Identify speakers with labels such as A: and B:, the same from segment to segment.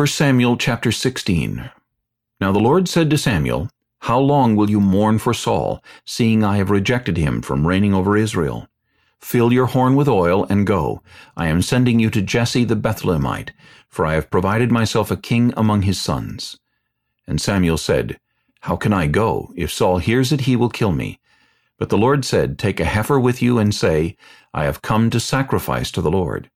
A: 1 Samuel chapter 16 Now the Lord said to Samuel, How long will you mourn for Saul, seeing I have rejected him from reigning over Israel? Fill your horn with oil, and go. I am sending you to Jesse the Bethlehemite, for I have provided myself a king among his sons. And Samuel said, How can I go? If Saul hears it, he will kill me. But the Lord said, Take a heifer with you, and say, I have come to sacrifice to the Lord.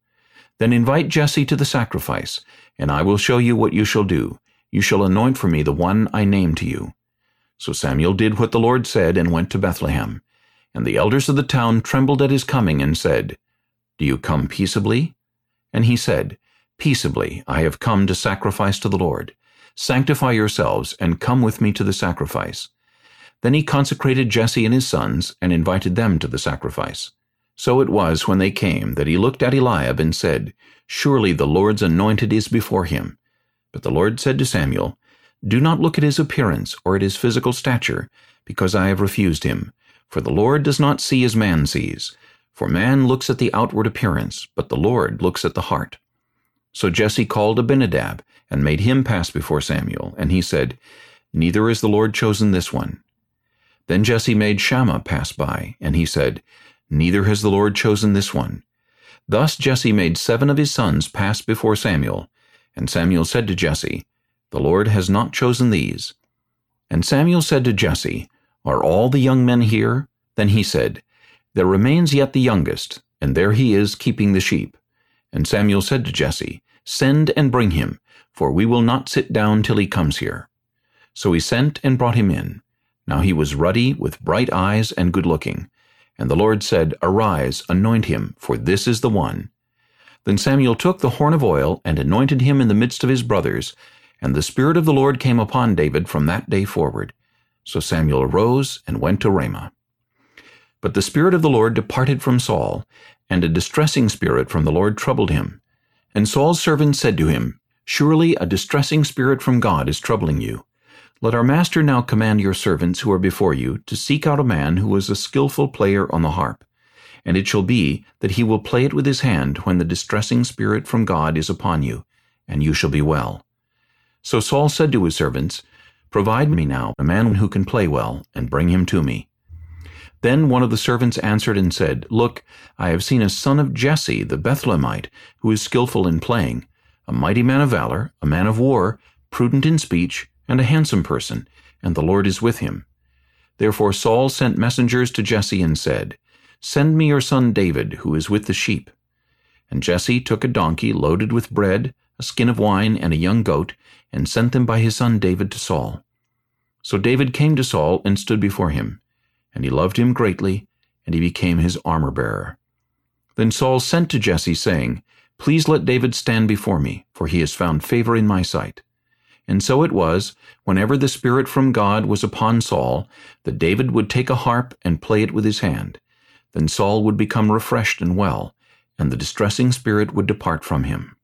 A: Then invite Jesse to the sacrifice, and I will show you what you shall do. You shall anoint for me the one I name to you. So Samuel did what the Lord said and went to Bethlehem. And the elders of the town trembled at his coming and said, Do you come peaceably? And he said, Peaceably I have come to sacrifice to the Lord. Sanctify yourselves and come with me to the sacrifice. Then he consecrated Jesse and his sons and invited them to the sacrifice. So it was when they came that he looked at Eliab and said, Surely the Lord's anointed is before him. But the Lord said to Samuel, Do not look at his appearance or at his physical stature, because I have refused him. For the Lord does not see as man sees. For man looks at the outward appearance, but the Lord looks at the heart. So Jesse called Abinadab, and made him pass before Samuel, and he said, Neither is the Lord chosen this one. Then Jesse made Shammah pass by, and he said, Neither has the Lord chosen this one. Thus Jesse made seven of his sons pass before Samuel. And Samuel said to Jesse, The Lord has not chosen these. And Samuel said to Jesse, Are all the young men here? Then he said, There remains yet the youngest, and there he is keeping the sheep. And Samuel said to Jesse, Send and bring him, for we will not sit down till he comes here. So he sent and brought him in. Now he was ruddy, with bright eyes, and good-looking. And the Lord said, Arise, anoint him, for this is the one. Then Samuel took the horn of oil, and anointed him in the midst of his brothers, and the Spirit of the Lord came upon David from that day forward. So Samuel arose and went to Ramah. But the Spirit of the Lord departed from Saul, and a distressing spirit from the Lord troubled him. And Saul's servants said to him, Surely a distressing spirit from God is troubling you. Let our master now command your servants who are before you to seek out a man who is a skilful player on the harp. And it shall be that he will play it with his hand when the distressing spirit from God is upon you, and you shall be well. So Saul said to his servants, Provide me now a man who can play well, and bring him to me. Then one of the servants answered and said, Look, I have seen a son of Jesse the Bethlehemite, who is skilful in playing, a mighty man of valor, a man of war, prudent in speech, and a handsome person, and the Lord is with him. Therefore Saul sent messengers to Jesse and said, Send me your son David, who is with the sheep. And Jesse took a donkey loaded with bread, a skin of wine, and a young goat, and sent them by his son David to Saul. So David came to Saul and stood before him, and he loved him greatly, and he became his armor-bearer. Then Saul sent to Jesse, saying, Please let David stand before me, for he has found favor in my sight. And so it was, whenever the Spirit from God was upon Saul, that David would take a harp and play it with his hand. Then Saul would become refreshed and well, and the distressing spirit would depart from him.